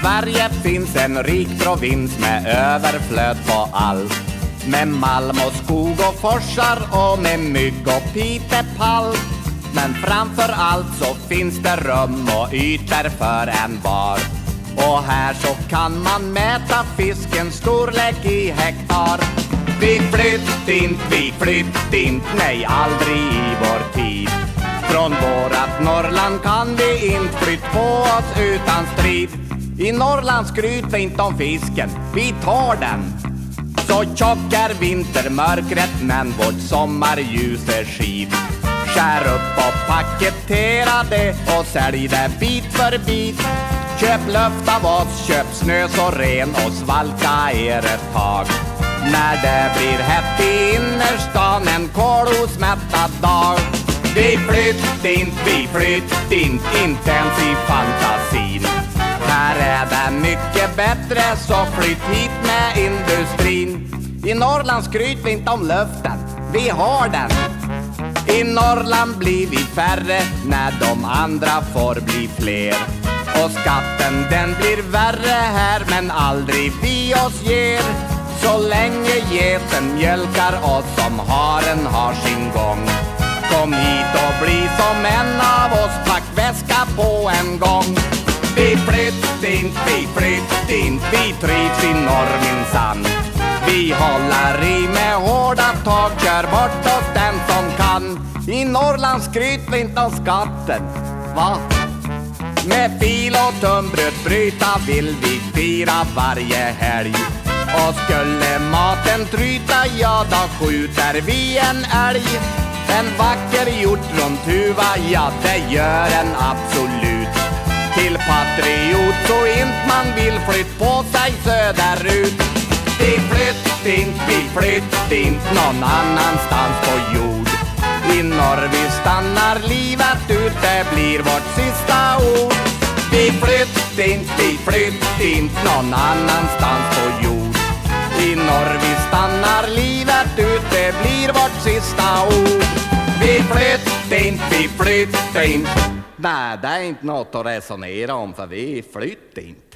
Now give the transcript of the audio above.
Sverige finns en rik provins med överflöd på allt. Med malm och skog och forsar och med mygg och pitepall. Men framför allt så finns det rum och ytor för en var. Och här så kan man mäta fiskens storlek i hektar. Vi flytt inte, vi flytt inte, nej aldrig i vår tid. Från vårat Norrland kan vi inte flytt på oss utan strid. I Norrland skryter vi inte om fisken, vi tar den. Så tjock är vintermörkret men vårt sommarljus är skid. Skär upp och paketera det och sälj det bit för bit. Köp luft av oss, köp snö så ren och svalka er ett tag. När det blir hett i innerstan en kolosmättad dag. Vi flytt inte, vi flytt inte, inte ens i fantasin bättre så flytt hit med industrin. I Norrland skryter vi inte om luften, vi har den. I Norrland blir vi färre när de andra får bli fler. Och skatten den blir värre här men aldrig vi oss ger. Så länge geten mjölkar oss som haren har sin gång. Kom hit och bli som en av oss, pack väska på en gång. Flytt inte, vi flytt inte, vi trivs i norr minsann. Vi håller i med hårda tag, kör bort oss den som kan. I Norrland skryter vi inte om skatten, va? Med fil och tunnbröd bryta vill vi fira varje helg. Och skulle maten tryta, ja då skjuter vi en älg. En vacker hjortrontuva, ja det gör en absolut. Till patriot så inte man vill flytt på sig söderut. Vi flytt inte, vi flytt inte någon annanstans på jord. I norr vi stannar livet ut, det blir vårt sista ord. Vi flytt inte, vi flytt inte någon annanstans på jord. I norr vi stannar livet ut, det blir vårt sista ord. Vi flytt inte, vi flytt inte. Nej, det är inte något att resonera om för vi flytt inte.